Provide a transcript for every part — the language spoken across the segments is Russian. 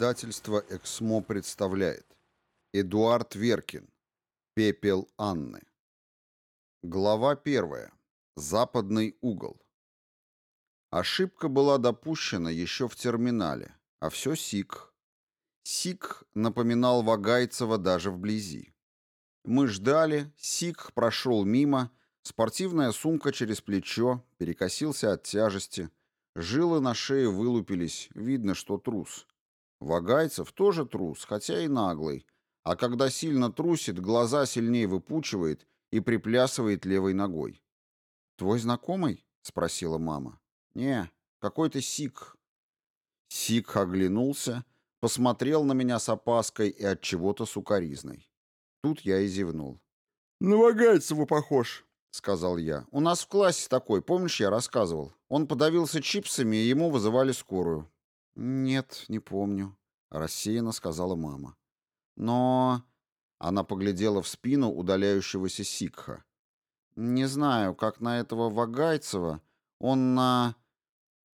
Издательство «Эксмо» представляет Эдуард Веркин «Пепел Анны» Глава первая. Западный угол Ошибка была допущена еще в терминале, а все СИК. СИК напоминал Вагайцева даже вблизи. Мы ждали, СИК прошел мимо, спортивная сумка через плечо, перекосился от тяжести, жилы на шее вылупились, видно, что трус. Вагайцев тоже трус, хотя и наглый, а когда сильно трусит, глаза сильнее выпучивает и приплясывает левой ногой. «Твой знакомый?» — спросила мама. «Не, какой-то сик». Сик оглянулся, посмотрел на меня с опаской и от чего-то сукоризной. Тут я и зевнул. «На Вагайцева похож», — сказал я. «У нас в классе такой, помнишь, я рассказывал? Он подавился чипсами, и ему вызывали скорую. «Нет, не помню», — рассеянно сказала мама. «Но...» — она поглядела в спину удаляющегося сикха. «Не знаю, как на этого Вагайцева. Он на...»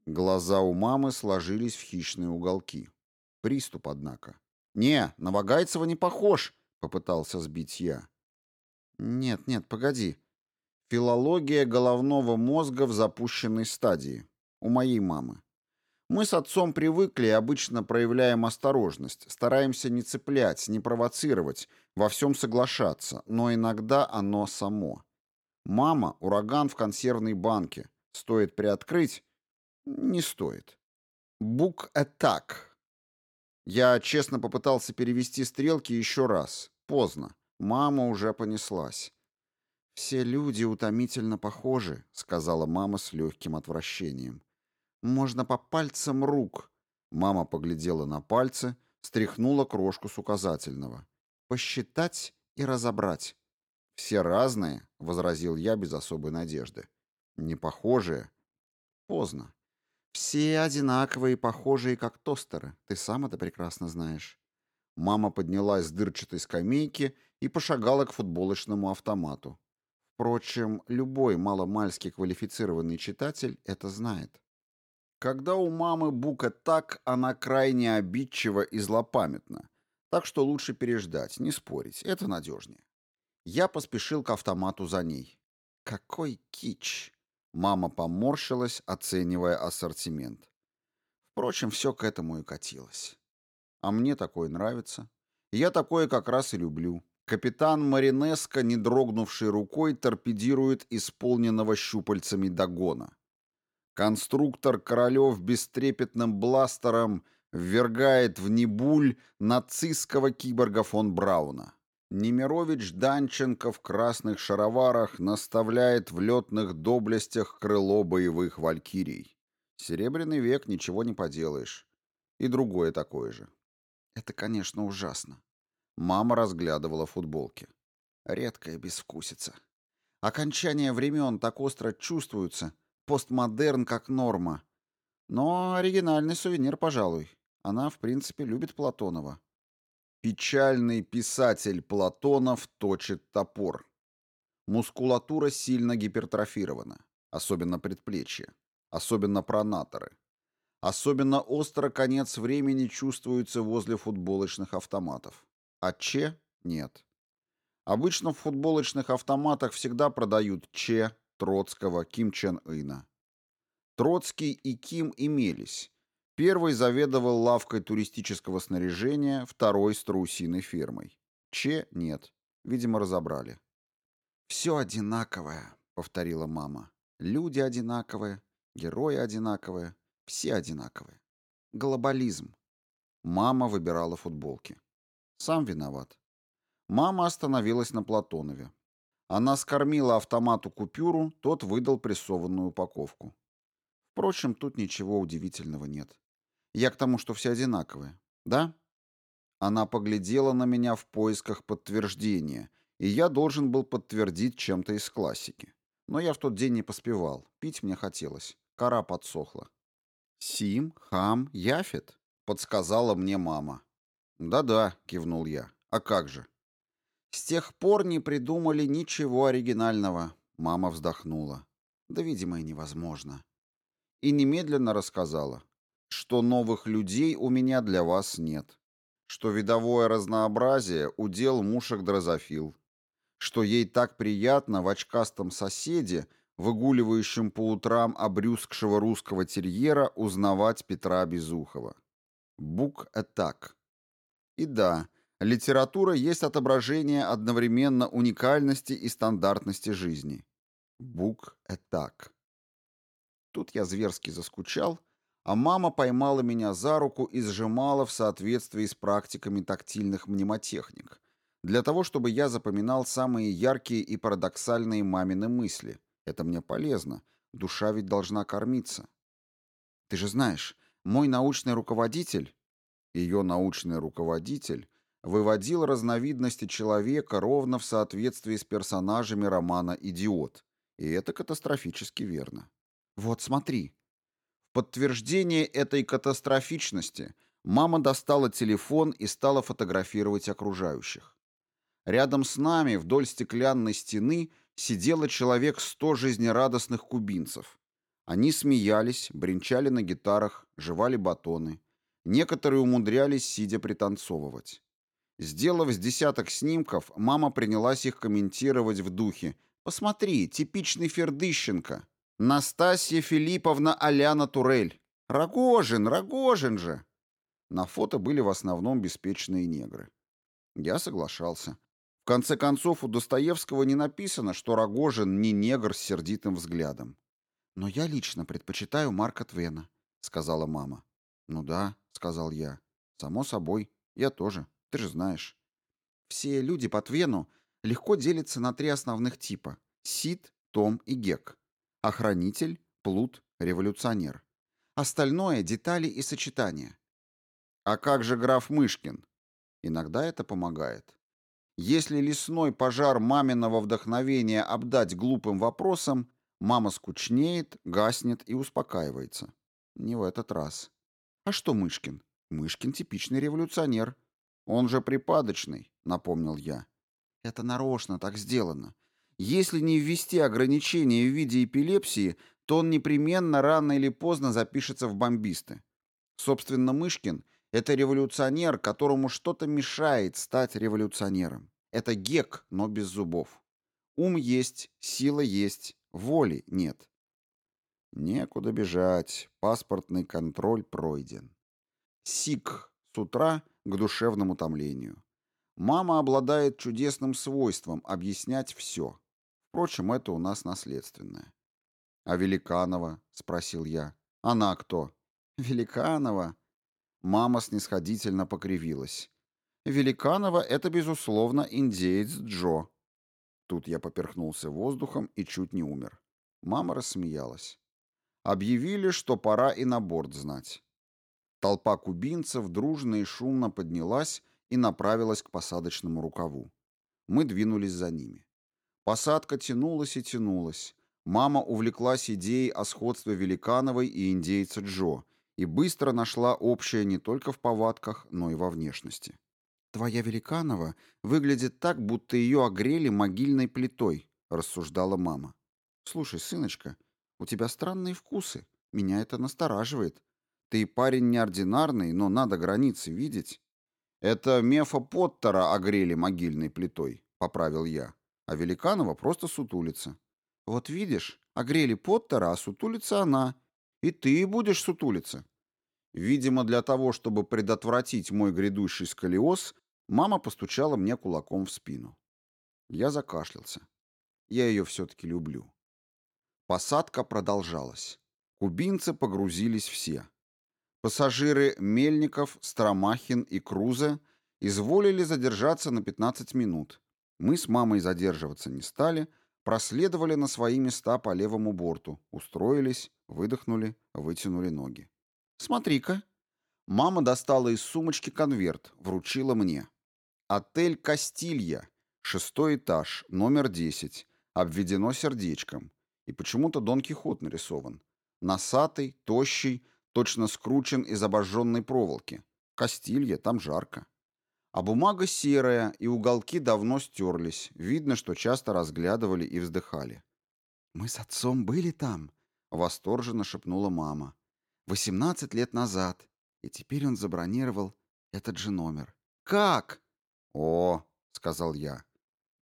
Глаза у мамы сложились в хищные уголки. Приступ, однако. «Не, на Вагайцева не похож», — попытался сбить я. «Нет, нет, погоди. Филология головного мозга в запущенной стадии. У моей мамы. Мы с отцом привыкли и обычно проявляем осторожность, стараемся не цеплять, не провоцировать, во всем соглашаться, но иногда оно само. Мама — ураган в консервной банке. Стоит приоткрыть? Не стоит. Бук атак. Я честно попытался перевести стрелки еще раз. Поздно. Мама уже понеслась. «Все люди утомительно похожи», — сказала мама с легким отвращением. Можно по пальцам рук. Мама поглядела на пальцы, стряхнула крошку с указательного. Посчитать и разобрать. Все разные, возразил я без особой надежды. Не похожие. Поздно. Все одинаковые похожие, как тостеры. Ты сам это прекрасно знаешь. Мама поднялась с дырчатой скамейки и пошагала к футболочному автомату. Впрочем, любой маломальски квалифицированный читатель это знает. Когда у мамы бука так, она крайне обидчива и злопамятна. Так что лучше переждать, не спорить, это надежнее. Я поспешил к автомату за ней. Какой кич! Мама поморщилась, оценивая ассортимент. Впрочем, все к этому и катилось. А мне такое нравится. Я такое как раз и люблю. Капитан Маринеско, не дрогнувший рукой, торпедирует исполненного щупальцами догона. Конструктор Королев бестрепетным бластером ввергает в небуль нацистского киборга фон Брауна. Немирович Данченко в красных шароварах наставляет в летных доблестях крыло боевых валькирий. Серебряный век, ничего не поделаешь. И другое такое же. Это, конечно, ужасно. Мама разглядывала футболки. Редкая безвкусица. Окончание времен так остро чувствуются, постмодерн как норма. Но оригинальный сувенир, пожалуй. Она, в принципе, любит Платонова. Печальный писатель Платонов точит топор. Мускулатура сильно гипертрофирована, особенно предплечья, особенно пронаторы. Особенно остро конец времени чувствуется возле футболочных автоматов. А Че – нет. Обычно в футболочных автоматах всегда продают Че, Троцкого, Ким Чен Ына. Троцкий и Ким имелись. Первый заведовал лавкой туристического снаряжения, второй – страусиной фермой. Че нет. Видимо, разобрали. «Все одинаковое», — повторила мама. «Люди одинаковые, герои одинаковые, все одинаковые. Глобализм». Мама выбирала футболки. Сам виноват. Мама остановилась на Платонове. Она скормила автомату купюру, тот выдал прессованную упаковку. Впрочем, тут ничего удивительного нет. Я к тому, что все одинаковые. Да? Она поглядела на меня в поисках подтверждения, и я должен был подтвердить чем-то из классики. Но я в тот день не поспевал. Пить мне хотелось. Кора подсохла. «Сим, Хам, Яфет», — подсказала мне мама. «Да-да», — кивнул я. «А как же?» С тех пор не придумали ничего оригинального. Мама вздохнула. Да, видимо, и невозможно. И немедленно рассказала. что новых людей у меня для вас нет, что видовое разнообразие — удел мушек дрозофил, что ей так приятно в очкастом соседе, выгуливающем по утрам обрюзгшего русского терьера, узнавать Петра Безухова. Бук — так. И да, литература есть отображение одновременно уникальности и стандартности жизни. Бук — так. Тут я зверски заскучал, а мама поймала меня за руку и сжимала в соответствии с практиками тактильных мнемотехник, для того, чтобы я запоминал самые яркие и парадоксальные мамины мысли. Это мне полезно, душа ведь должна кормиться. Ты же знаешь, мой научный руководитель, ее научный руководитель, выводил разновидности человека ровно в соответствии с персонажами романа «Идиот», и это катастрофически верно. Вот смотри. В подтверждение этой катастрофичности мама достала телефон и стала фотографировать окружающих. Рядом с нами вдоль стеклянной стены сидело человек сто жизнерадостных кубинцев. Они смеялись, бренчали на гитарах, жевали батоны. Некоторые умудрялись, сидя пританцовывать. Сделав с десяток снимков, мама принялась их комментировать в духе «Посмотри, типичный Фердыщенко». Настасья Филипповна Аляна Турель. Рогожин, Рогожин же. На фото были в основном беспечные негры. Я соглашался. В конце концов, у Достоевского не написано, что Рогожин не негр с сердитым взглядом. «Но я лично предпочитаю Марка Твена», — сказала мама. «Ну да», — сказал я. «Само собой. Я тоже. Ты же знаешь». Все люди по Твену легко делятся на три основных типа — Сид, Том и Гек. Охранитель, плут, революционер. Остальное — детали и сочетания. А как же граф Мышкин? Иногда это помогает. Если лесной пожар маминого вдохновения обдать глупым вопросом, мама скучнеет, гаснет и успокаивается. Не в этот раз. А что Мышкин? Мышкин типичный революционер. Он же припадочный, напомнил я. Это нарочно так сделано. Если не ввести ограничения в виде эпилепсии, то он непременно рано или поздно запишется в бомбисты. Собственно, Мышкин — это революционер, которому что-то мешает стать революционером. Это гек, но без зубов. Ум есть, сила есть, воли нет. Некуда бежать, паспортный контроль пройден. Сик с утра к душевному томлению. Мама обладает чудесным свойством объяснять все. Впрочем, это у нас наследственное. «А Великанова?» — спросил я. «Она кто?» «Великанова?» Мама снисходительно покривилась. «Великанова — это, безусловно, индеец Джо». Тут я поперхнулся воздухом и чуть не умер. Мама рассмеялась. Объявили, что пора и на борт знать. Толпа кубинцев дружно и шумно поднялась и направилась к посадочному рукаву. Мы двинулись за ними. Посадка тянулась и тянулась. Мама увлеклась идеей о сходстве Великановой и индейца Джо и быстро нашла общее не только в повадках, но и во внешности. «Твоя Великанова выглядит так, будто ее огрели могильной плитой», — рассуждала мама. «Слушай, сыночка, у тебя странные вкусы. Меня это настораживает. Ты парень неординарный, но надо границы видеть». «Это Мефа Поттера огрели могильной плитой», — поправил я а Великанова просто сутулится. Вот видишь, огрели Поттера, а сутулится она. И ты будешь сутулиться. Видимо, для того, чтобы предотвратить мой грядущий сколиоз, мама постучала мне кулаком в спину. Я закашлялся. Я ее все-таки люблю. Посадка продолжалась. Кубинцы погрузились все. Пассажиры Мельников, Стромахин и Крузе изволили задержаться на 15 минут, мы с мамой задерживаться не стали, проследовали на свои места по левому борту, устроились, выдохнули, вытянули ноги. «Смотри-ка». Мама достала из сумочки конверт, вручила мне. «Отель Кастилья, шестой этаж, номер 10, обведено сердечком. И почему-то Дон Кихот нарисован. Носатый, тощий, точно скручен из обожженной проволоки. Кастилья, там жарко. А бумага серая, и уголки давно стерлись. Видно, что часто разглядывали и вздыхали. «Мы с отцом были там», — восторженно шепнула мама. 18 лет назад. И теперь он забронировал этот же номер. Как? О, сказал я.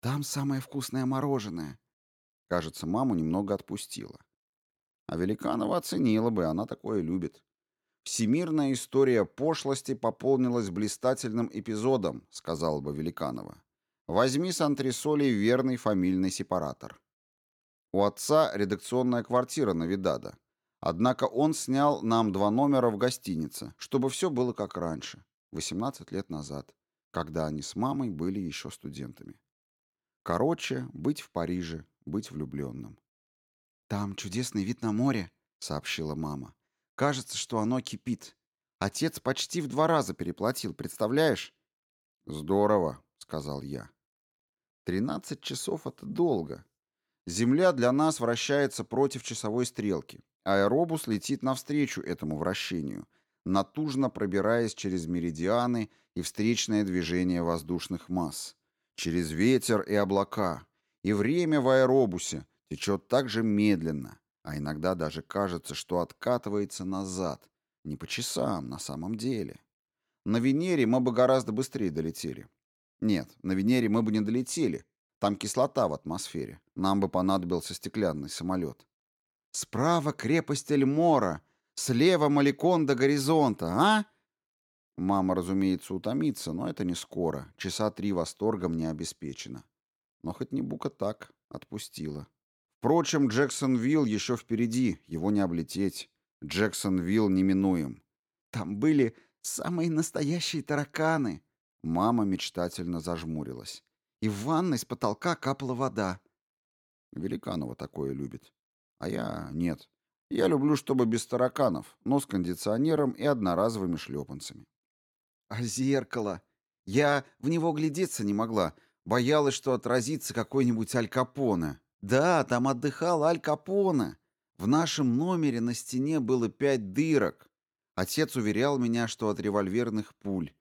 Там самое вкусное мороженое. Кажется, маму немного отпустила. А Великанова оценила бы, она такое любит. «Всемирная история пошлости пополнилась блистательным эпизодом», — сказала бы Великанова. «Возьми с антресолей верный фамильный сепаратор». У отца редакционная квартира на Видада. Однако он снял нам два номера в гостинице, чтобы все было как раньше, 18 лет назад, когда они с мамой были еще студентами. Короче, быть в Париже, быть влюбленным. «Там чудесный вид на море», — сообщила мама. Кажется, что оно кипит. Отец почти в два раза переплатил, представляешь? Здорово, сказал я. Тринадцать часов — это долго. Земля для нас вращается против часовой стрелки. Аэробус летит навстречу этому вращению, натужно пробираясь через меридианы и встречное движение воздушных масс, через ветер и облака. И время в аэробусе течет так же медленно, а иногда даже кажется, что откатывается назад. Не по часам, на самом деле. На Венере мы бы гораздо быстрее долетели. Нет, на Венере мы бы не долетели. Там кислота в атмосфере. Нам бы понадобился стеклянный самолет. Справа крепость Эльмора, слева Маликон до горизонта, а? Мама, разумеется, утомится, но это не скоро. Часа три восторгом не обеспечено. Но хоть не бука так, отпустила. Впрочем, Джексонвилл еще впереди, его не облететь. Джексонвилл неминуем. Там были самые настоящие тараканы. Мама мечтательно зажмурилась. И в ванной с потолка капала вода. Великанова такое любит. А я нет. Я люблю, чтобы без тараканов, но с кондиционером и одноразовыми шлепанцами. А зеркало? Я в него глядеться не могла. Боялась, что отразится какой-нибудь Аль Капоне. Да, там отдыхал Аль Капоне. В нашем номере на стене было пять дырок. Отец уверял меня, что от револьверных пуль.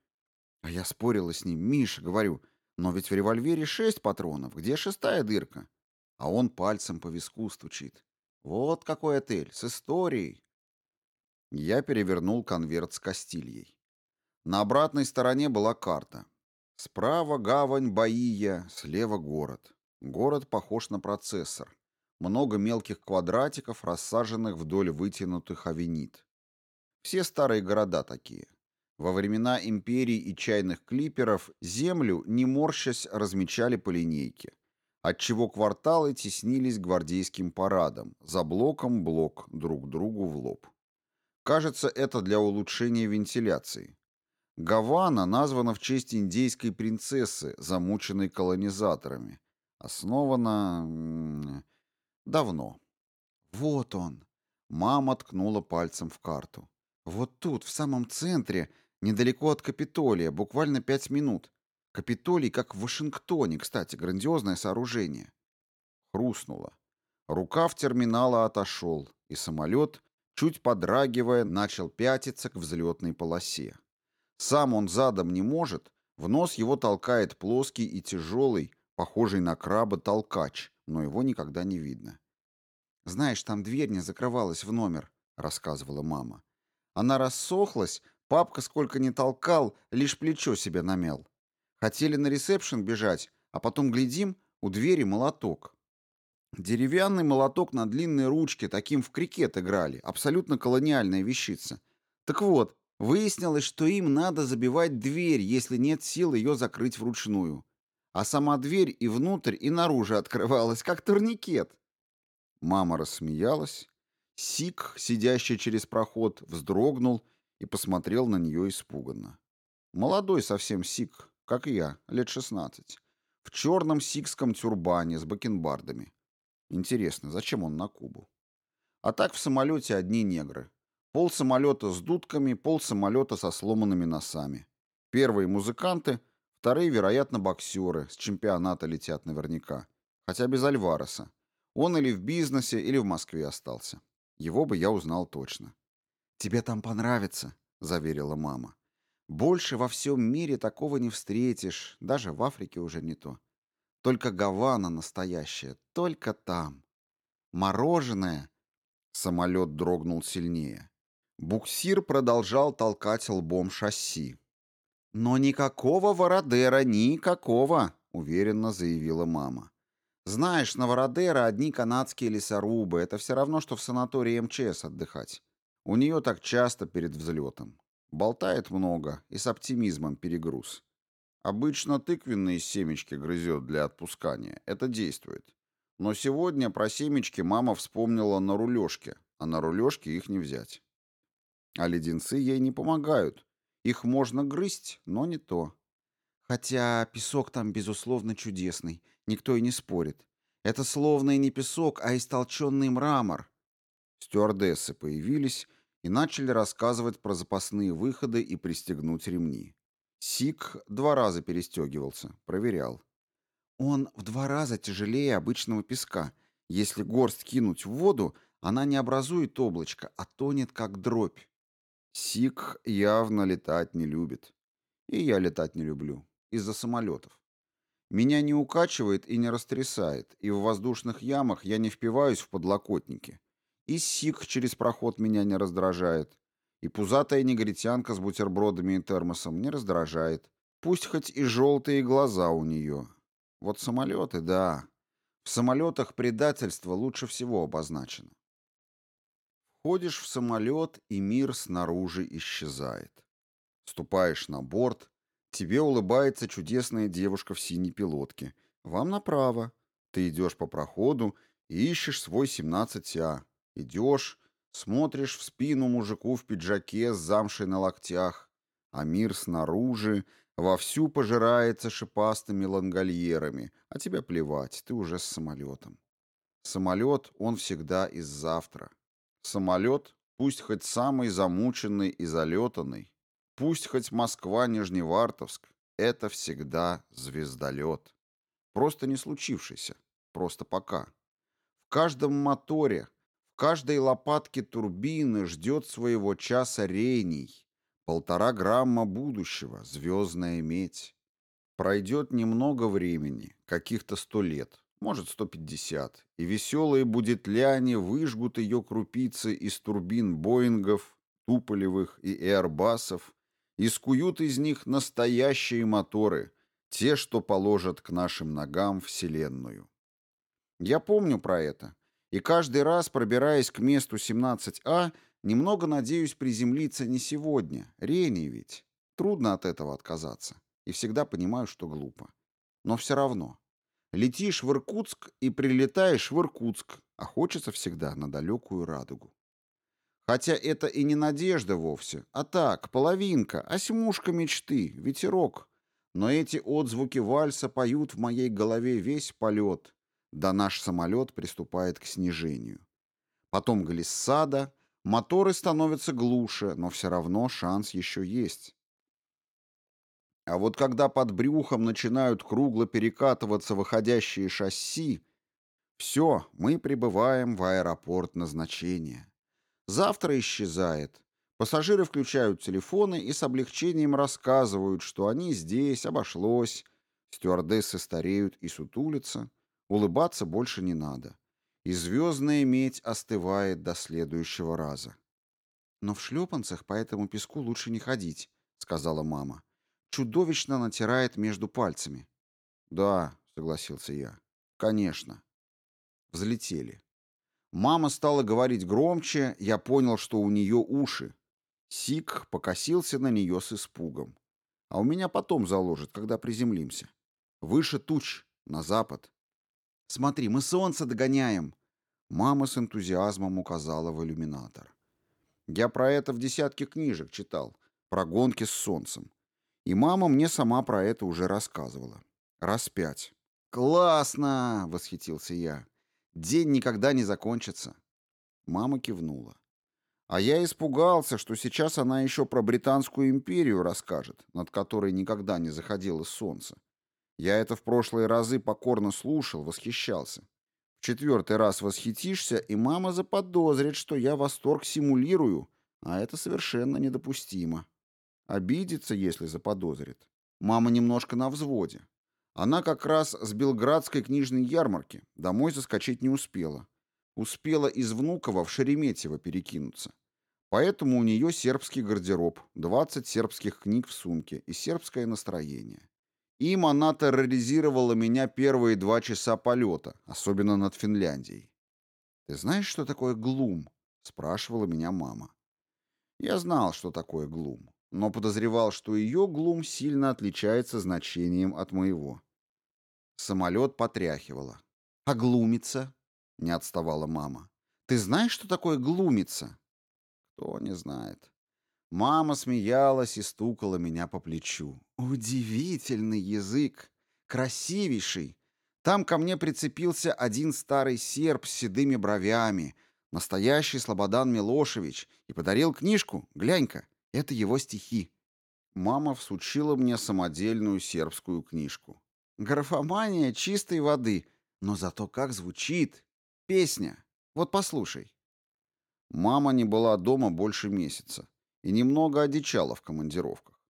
А я спорила с ним. Миша, говорю, но ведь в револьвере шесть патронов. Где шестая дырка? А он пальцем по виску стучит. Вот какой отель, с историей. Я перевернул конверт с Кастильей. На обратной стороне была карта. Справа гавань Баия, слева город. Город похож на процессор. Много мелких квадратиков, рассаженных вдоль вытянутых авенит. Все старые города такие. Во времена империй и чайных клиперов землю, не морщась, размечали по линейке, отчего кварталы теснились гвардейским парадом, за блоком блок друг другу в лоб. Кажется, это для улучшения вентиляции. Гавана названа в честь индейской принцессы, замученной колонизаторами, Основана... давно. Вот он. Мама ткнула пальцем в карту. Вот тут, в самом центре, недалеко от Капитолия, буквально пять минут. Капитолий, как в Вашингтоне, кстати, грандиозное сооружение. Хрустнуло. Рукав терминала отошел, и самолет, чуть подрагивая, начал пятиться к взлетной полосе. Сам он задом не может, в нос его толкает плоский и тяжелый, похожий на краба толкач, но его никогда не видно. «Знаешь, там дверь не закрывалась в номер», — рассказывала мама. «Она рассохлась, папка сколько ни толкал, лишь плечо себе намял. Хотели на ресепшн бежать, а потом глядим, у двери молоток. Деревянный молоток на длинной ручке, таким в крикет играли, абсолютно колониальная вещица. Так вот, выяснилось, что им надо забивать дверь, если нет сил ее закрыть вручную а сама дверь и внутрь, и наружу открывалась, как турникет. Мама рассмеялась. Сик, сидящий через проход, вздрогнул и посмотрел на нее испуганно. Молодой совсем Сик, как и я, лет шестнадцать, в черном сикском тюрбане с бакенбардами. Интересно, зачем он на Кубу? А так в самолете одни негры. Пол самолета с дудками, пол самолета со сломанными носами. Первые музыканты — Вторые, вероятно, боксеры, с чемпионата летят наверняка. Хотя без Альвареса. Он или в бизнесе, или в Москве остался. Его бы я узнал точно. «Тебе там понравится», — заверила мама. «Больше во всем мире такого не встретишь, даже в Африке уже не то. Только Гавана настоящая, только там. Мороженое...» Самолет дрогнул сильнее. Буксир продолжал толкать лбом шасси. «Но никакого Вородера, никакого!» — уверенно заявила мама. «Знаешь, на Вородера одни канадские лесорубы. Это все равно, что в санатории МЧС отдыхать. У нее так часто перед взлетом. Болтает много и с оптимизмом перегруз. Обычно тыквенные семечки грызет для отпускания. Это действует. Но сегодня про семечки мама вспомнила на рулежке, а на рулежке их не взять. А леденцы ей не помогают. Их можно грызть, но не то. Хотя песок там, безусловно, чудесный. Никто и не спорит. Это словно и не песок, а истолченный мрамор. Стюардессы появились и начали рассказывать про запасные выходы и пристегнуть ремни. Сик два раза перестегивался, проверял. Он в два раза тяжелее обычного песка. Если горсть кинуть в воду, она не образует облачко, а тонет как дробь. Сик явно летать не любит. И я летать не люблю. Из-за самолетов. Меня не укачивает и не растрясает, и в воздушных ямах я не впиваюсь в подлокотники. И сик через проход меня не раздражает. И пузатая негритянка с бутербродами и термосом не раздражает. Пусть хоть и желтые глаза у нее. Вот самолеты, да. В самолетах предательство лучше всего обозначено. Входишь в самолет, и мир снаружи исчезает. Ступаешь на борт, тебе улыбается чудесная девушка в синей пилотке. Вам направо. Ты идешь по проходу и ищешь свой 17А. Идешь, смотришь в спину мужику в пиджаке с замшей на локтях, а мир снаружи вовсю пожирается шипастыми лангольерами, а тебе плевать, ты уже с самолетом. Самолет, он всегда из завтра. Самолет, пусть хоть самый замученный и залетанный, пусть хоть Москва-Нижневартовск, это всегда звездолет. Просто не случившийся, просто пока. В каждом моторе, в каждой лопатке турбины ждет своего часа рений, полтора грамма будущего, звездная медь. Пройдет немного времени, каких-то сто лет, может, 150, и веселые будетляне выжгут ее крупицы из турбин Боингов, Туполевых и Эйрбасов и скуют из них настоящие моторы, те, что положат к нашим ногам Вселенную. Я помню про это, и каждый раз, пробираясь к месту 17А, немного надеюсь приземлиться не сегодня, Рений ведь. Трудно от этого отказаться, и всегда понимаю, что глупо. Но все равно. Летишь в Иркутск и прилетаешь в Иркутск, а хочется всегда на далекую радугу. Хотя это и не надежда вовсе, а так, половинка, осьмушка мечты, ветерок. Но эти отзвуки вальса поют в моей голове весь полет, да наш самолет приступает к снижению. Потом глиссада, моторы становятся глуше, но все равно шанс еще есть. А вот когда под брюхом начинают кругло перекатываться выходящие шасси, все, мы прибываем в аэропорт назначения. Завтра исчезает. Пассажиры включают телефоны и с облегчением рассказывают, что они здесь, обошлось. Стюардессы стареют и сутулятся. Улыбаться больше не надо. И звездная медь остывает до следующего раза. «Но в шлепанцах по этому песку лучше не ходить», — сказала мама чудовищно натирает между пальцами. «Да», — согласился я, — «конечно». Взлетели. Мама стала говорить громче, я понял, что у нее уши. Сик покосился на нее с испугом. А у меня потом заложит, когда приземлимся. Выше туч, на запад. «Смотри, мы солнце догоняем!» Мама с энтузиазмом указала в иллюминатор. Я про это в десятке книжек читал, про гонки с солнцем. И мама мне сама про это уже рассказывала. Раз пять. «Классно!» — восхитился я. «День никогда не закончится». Мама кивнула. А я испугался, что сейчас она еще про Британскую империю расскажет, над которой никогда не заходило солнце. Я это в прошлые разы покорно слушал, восхищался. В четвертый раз восхитишься, и мама заподозрит, что я восторг симулирую, а это совершенно недопустимо. Обидится, если заподозрит. Мама немножко на взводе. Она как раз с Белградской книжной ярмарки. Домой заскочить не успела. Успела из Внуково в Шереметьево перекинуться. Поэтому у нее сербский гардероб, 20 сербских книг в сумке и сербское настроение. Им она терроризировала меня первые два часа полета, особенно над Финляндией. «Ты знаешь, что такое глум?» — спрашивала меня мама. Я знал, что такое глум, но подозревал, что ее глум сильно отличается значением от моего. Самолет потряхивало. «А глумится?» — не отставала мама. «Ты знаешь, что такое глумится?» Кто не знает. Мама смеялась и стукала меня по плечу. Удивительный язык, красивейший. Там ко мне прицепился один старый серб с седыми бровями, настоящий Слободан Милошевич, и подарил книжку. Глянь-ка, это его стихи. Мама всучила мне самодельную сербскую книжку. Графомания чистой воды, но зато как звучит. Песня. Вот послушай. Мама не была дома больше месяца и немного одичала в командировках.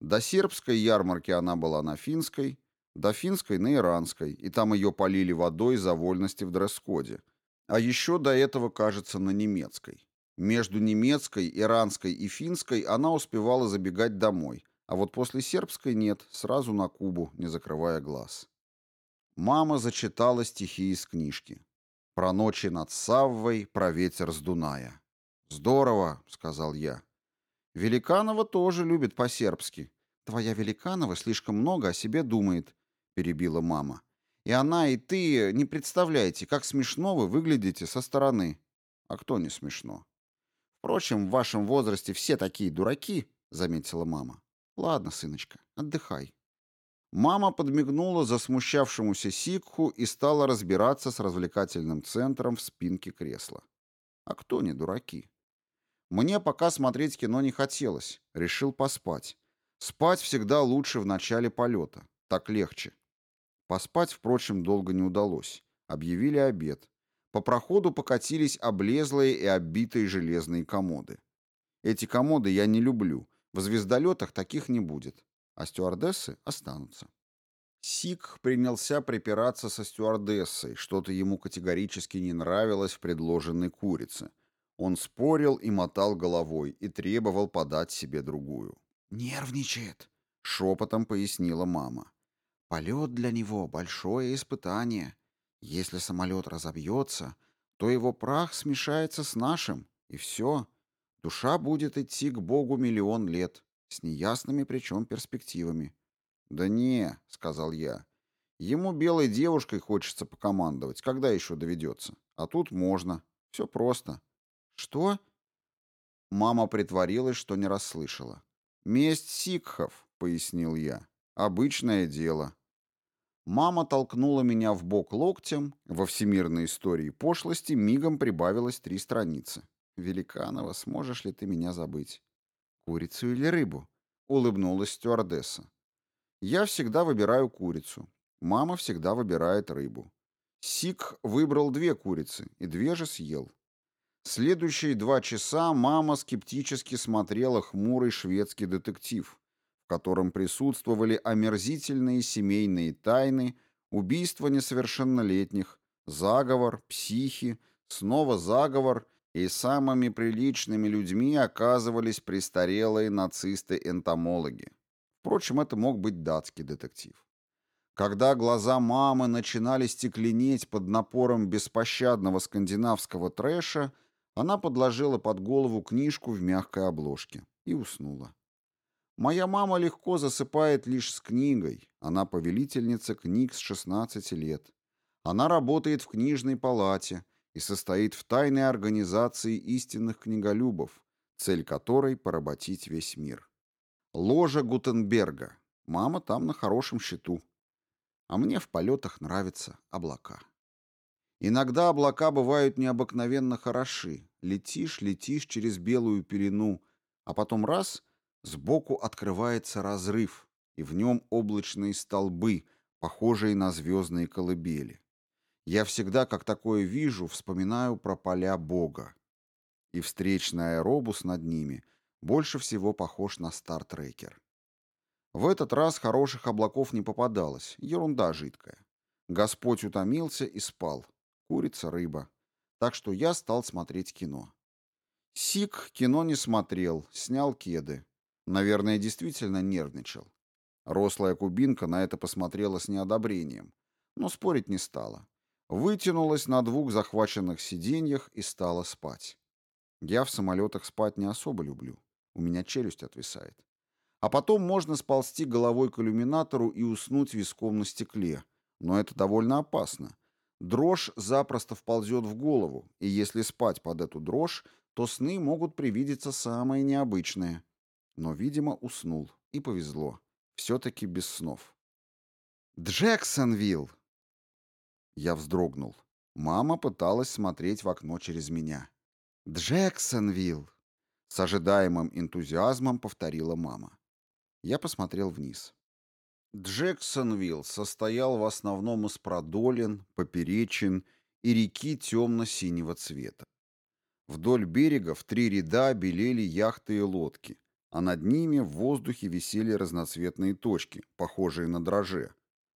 До сербской ярмарки она была на финской, до финской на иранской, и там ее полили водой за вольности в дресс-коде. А еще до этого, кажется, на немецкой. Между немецкой, иранской и финской она успевала забегать домой, а вот после сербской нет, сразу на Кубу, не закрывая глаз. Мама зачитала стихи из книжки. Про ночи над Саввой, про ветер с Дуная. «Здорово», — сказал я. «Великанова тоже любит по-сербски. Твоя Великанова слишком много о себе думает», — перебила мама. «И она, и ты не представляете, как смешно вы выглядите со стороны». «А кто не смешно?» «Впрочем, в вашем возрасте все такие дураки», — заметила мама. «Ладно, сыночка, отдыхай». Мама подмигнула засмущавшемуся сикху и стала разбираться с развлекательным центром в спинке кресла. А кто не дураки? Мне пока смотреть кино не хотелось, решил поспать. Спать всегда лучше в начале полета, так легче. Поспать, впрочем, долго не удалось. Объявили обед. По проходу покатились облезлые и оббитые железные комоды. Эти комоды я не люблю, в звездолетах таких не будет а стюардессы останутся. Сик принялся припираться со стюардессой, что-то ему категорически не нравилось в предложенной курице. Он спорил и мотал головой и требовал подать себе другую. «Нервничает», — шепотом пояснила мама. «Полет для него — большое испытание. Если самолет разобьется, то его прах смешается с нашим, и все. Душа будет идти к Богу миллион лет с неясными причем перспективами. «Да не», — сказал я, — «ему белой девушкой хочется покомандовать, когда еще доведется? А тут можно. Все просто». «Что?» Мама притворилась, что не расслышала. «Месть сикхов», — пояснил я. «Обычное дело». Мама толкнула меня в бок локтем, во всемирной истории пошлости мигом прибавилось три страницы. «Великанова, сможешь ли ты меня забыть?» «Курицу или рыбу?» — улыбнулась стюардесса. «Я всегда выбираю курицу. Мама всегда выбирает рыбу. Сик выбрал две курицы и две же съел. Следующие два часа мама скептически смотрела хмурый шведский детектив, котором присутствовали омерзительные семейные тайны, убийства несовершеннолетних, заговор, психи, снова заговор и самыми приличными людьми оказывались престарелые нацисты-энтомологи. Впрочем, это мог быть датский детектив. Когда глаза мамы начинали стекленеть под напором беспощадного скандинавского трэша, она подложила под голову книжку в мягкой обложке и уснула. Моя мама легко засыпает лишь с книгой. Она повелительница книг с 16 лет. Она работает в книжной палате, и состоит в тайной организации истинных книголюбов, цель которой – поработить весь мир. Ложа Гутенберга. Мама там на хорошем счету. А мне в полетах нравятся облака. Иногда облака бывают необыкновенно хороши. Летишь, летишь через белую пелену, а потом раз – сбоку открывается разрыв, и в нем облачные столбы, похожие на звездные колыбели. Я всегда, как такое вижу, вспоминаю про поля Бога. И встречный аэробус над ними больше всего похож на стартрекер. В этот раз хороших облаков не попадалось, ерунда жидкая. Господь утомился и спал. Курица, рыба. Так что я стал смотреть кино. Сик кино не смотрел, снял кеды. Наверное, действительно нервничал. Рослая кубинка на это посмотрела с неодобрением, но спорить не стала. Вытянулась на двух захваченных сиденьях и стала спать. Я в самолетах спать не особо люблю. У меня челюсть отвисает. А потом можно сползти головой к иллюминатору и уснуть виском на стекле. Но это довольно опасно. Дрожь запросто вползет в голову, и если спать под эту дрожь, то сны могут привидеться самые необычные. Но, видимо, уснул. И повезло. Все-таки без снов. «Джексонвилл!» Я вздрогнул. Мама пыталась смотреть в окно через меня. «Джексонвилл!» С ожидаемым энтузиазмом повторила мама. Я посмотрел вниз. Джексонвилл состоял в основном из продолин, поперечин и реки темно-синего цвета. Вдоль берега в три ряда белели яхты и лодки, а над ними в воздухе висели разноцветные точки, похожие на дрожжи.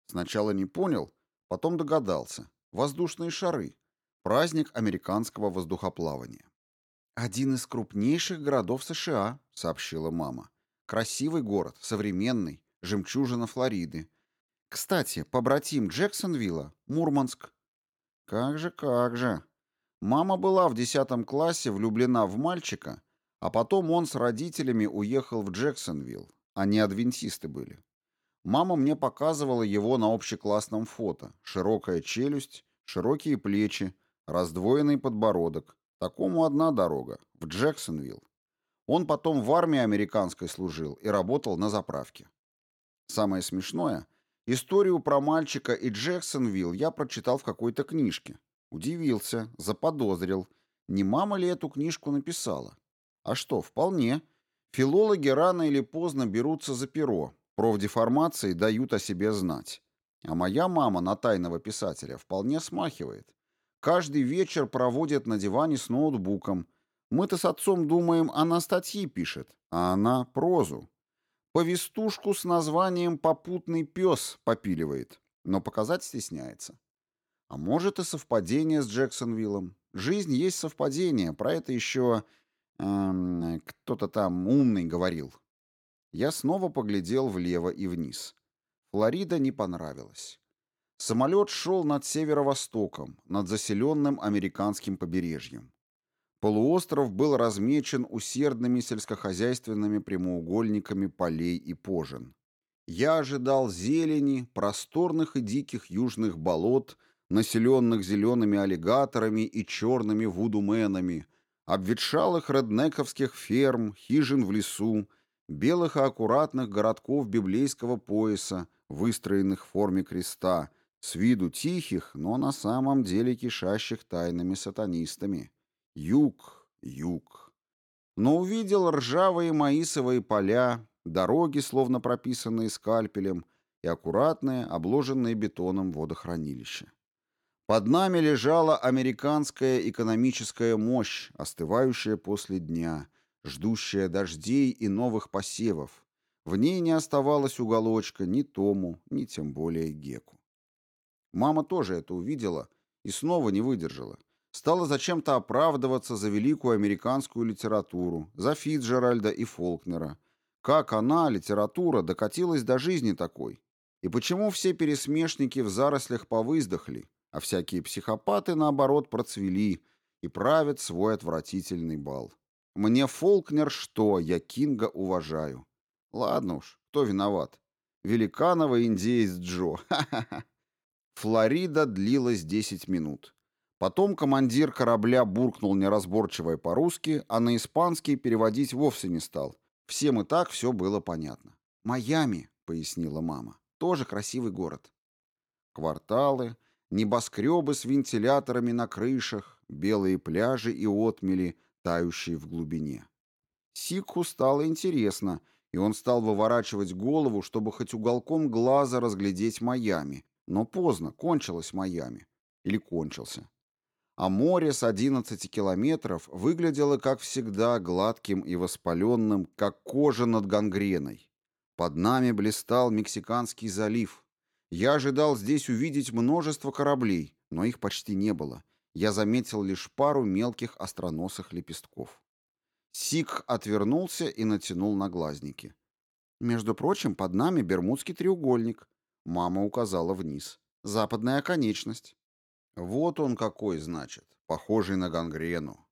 Сначала не понял, потом догадался. Воздушные шары. Праздник американского воздухоплавания. «Один из крупнейших городов США», — сообщила мама. «Красивый город, современный, жемчужина Флориды. Кстати, побратим Джексонвилла — Мурманск». «Как же, как же». Мама была в десятом классе влюблена в мальчика, а потом он с родителями уехал в Джексонвилл. Они адвентисты были. Мама мне показывала его на общеклассном фото. Широкая челюсть, широкие плечи, раздвоенный подбородок. Такому одна дорога, в Джексонвилл. Он потом в армии американской служил и работал на заправке. Самое смешное, историю про мальчика и Джексонвилл я прочитал в какой-то книжке. Удивился, заподозрил, не мама ли эту книжку написала. А что, вполне. Филологи рано или поздно берутся за перо, профдеформации дают о себе знать. А моя мама на тайного писателя вполне смахивает. Каждый вечер проводит на диване с ноутбуком. Мы-то с отцом думаем, она статьи пишет, а она прозу. Повестушку с названием «Попутный пес» попиливает, но показать стесняется. А может и совпадение с Джексонвиллом. Жизнь есть совпадение, про это еще эм, кто-то там умный говорил. Я снова поглядел влево и вниз. Флорида не понравилась. Самолет шел над северо-востоком, над заселенным американским побережьем. Полуостров был размечен усердными сельскохозяйственными прямоугольниками полей и пожен. Я ожидал зелени, просторных и диких южных болот, населенных зелеными аллигаторами и черными вудуменами, обветшалых реднековских ферм, хижин в лесу, белых и аккуратных городков библейского пояса, выстроенных в форме креста, с виду тихих, но на самом деле кишащих тайными сатанистами. Юг, юг. Но увидел ржавые маисовые поля, дороги, словно прописанные скальпелем, и аккуратные, обложенные бетоном водохранилища. Под нами лежала американская экономическая мощь, остывающая после дня, ждущая дождей и новых посевов. В ней не оставалось уголочка ни Тому, ни тем более Геку. Мама тоже это увидела и снова не выдержала. Стала зачем-то оправдываться за великую американскую литературу, за Фитджеральда и Фолкнера. Как она, литература, докатилась до жизни такой? И почему все пересмешники в зарослях повыздохли, а всякие психопаты, наоборот, процвели и правят свой отвратительный бал? Мне Фолкнер что, я Кинга уважаю. Ладно уж, кто виноват? Великанова индеец Джо. Флорида длилась 10 минут. Потом командир корабля буркнул неразборчивое по-русски, а на испанский переводить вовсе не стал. Всем и так все было понятно. «Майами», — пояснила мама, — «тоже красивый город». Кварталы, небоскребы с вентиляторами на крышах, белые пляжи и отмели, тающие в глубине. Сикху стало интересно, и он стал выворачивать голову, чтобы хоть уголком глаза разглядеть Майами, но поздно, кончилось Майами. Или кончился. А море с 11 километров выглядело, как всегда, гладким и воспаленным, как кожа над гангреной. Под нами блистал Мексиканский залив. Я ожидал здесь увидеть множество кораблей, но их почти не было. Я заметил лишь пару мелких остроносых лепестков. Сик отвернулся и натянул наглазники. «Между прочим, под нами Бермудский треугольник». Мама указала вниз. «Западная конечность». «Вот он какой, значит, похожий на гангрену.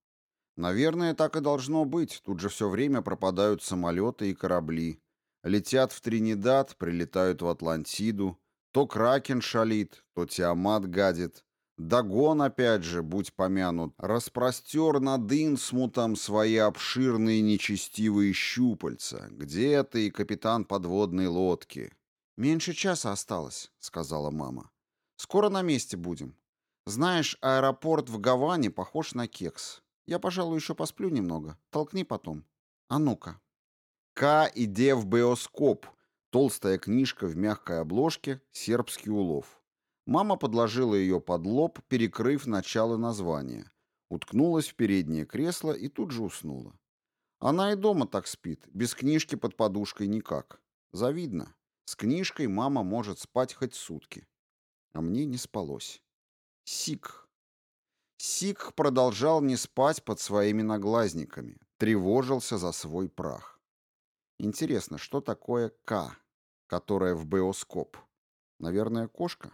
Наверное, так и должно быть. Тут же все время пропадают самолеты и корабли. Летят в Тринидад, прилетают в Атлантиду. То Кракен шалит, то Тиамат гадит. Дагон, опять же, будь помянут, распростер над Инсмутом свои обширные нечестивые щупальца. Где ты, капитан подводной лодки? «Меньше часа осталось», — сказала мама. «Скоро на месте будем. Знаешь, аэропорт в Гаване похож на кекс. Я, пожалуй, еще посплю немного. Толкни потом. А ну-ка». «К. Иде в биоскоп». Толстая книжка в мягкой обложке, сербский улов. Мама подложила ее под лоб, перекрыв начало названия. Уткнулась в переднее кресло и тут же уснула. Она и дома так спит, без книжки под подушкой никак. Завидно. С книжкой мама может спать хоть сутки. А мне не спалось. Сик. Сик продолжал не спать под своими наглазниками, тревожился за свой прах. Интересно, что такое К, которая в биоскоп? Наверное, кошка?